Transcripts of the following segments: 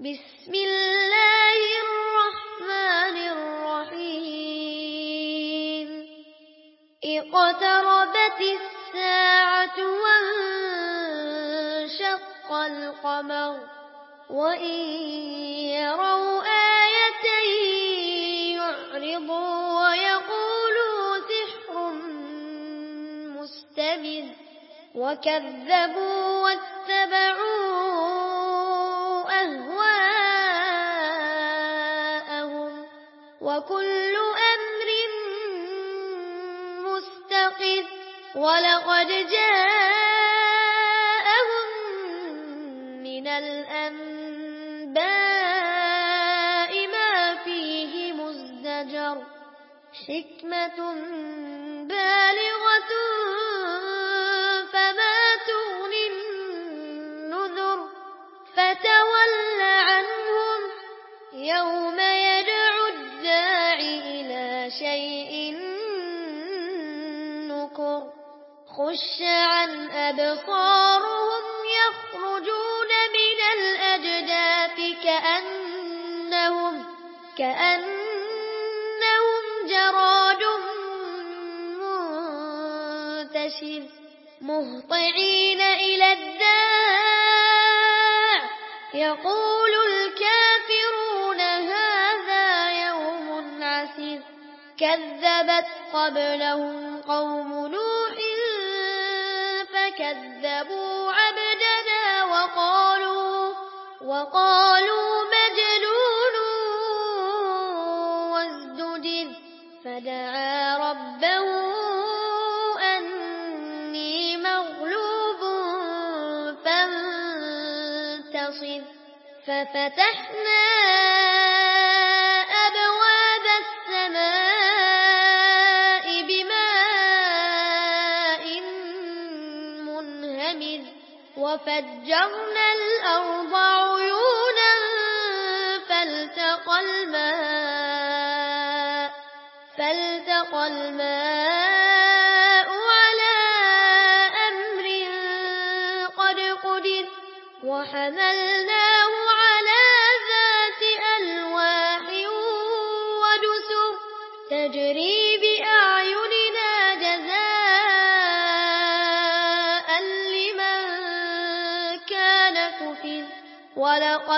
بسم الله الرحمن الرحيم. اقتربت الساعة وانشق القمر. وإن يروا آية يعرضوا ويقولوا سحر مستمر. وكذبوا واتبعوا وكل أمر مستقر ولقد جاءهم من الأنباء ما فيه مزدجر. حكمة خش عن أبصارهم يخرجون من الأجداف كأنهم, كأنهم جراد منتشر مهطعين إلى الداع. يقول الكافرون هذا يوم عسير. كذبت قبلهم قوم نوح فكذبوا عبدنا وقالوا وقالوا مجنون وازدجر. فدعا ربه أني مغلوب فانتصر. ففتحنا وفجرنا الأرض عيونا فالتقى الماء فالتقى الماء على أمر قد قدر وحملناه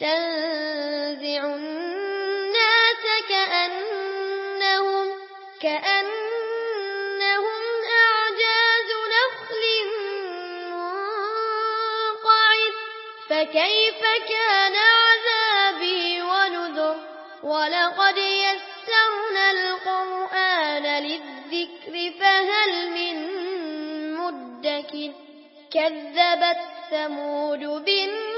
تنزع الناس كأنهم كأنهم أعجاز نخل منقعد. فكيف كان ولقد يسرنا القرآن للذكر فهل من مدكر؟ كذبت ثمود بالنذر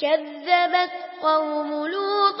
كذبت قوم لوط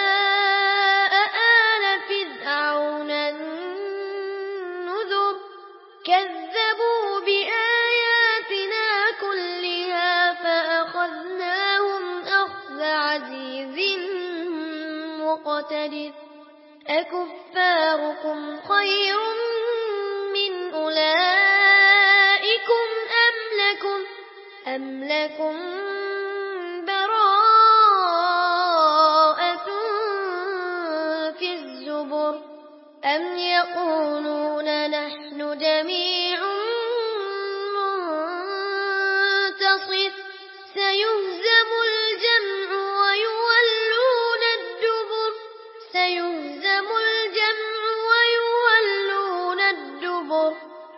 مقتدر. أكفاركم خير من أولئكم أم لكم, أم لكم براءة في الزبر. أم يقولون نحن جميع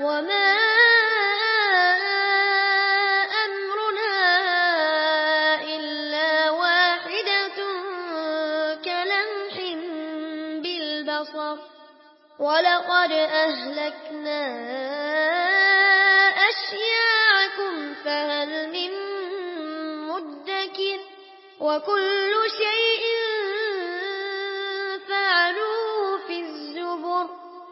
وما أمرنا إلا واحدة كلمح بالبصر ولقد أهلكنا أشياعكم فهل من مدكر وكل شيء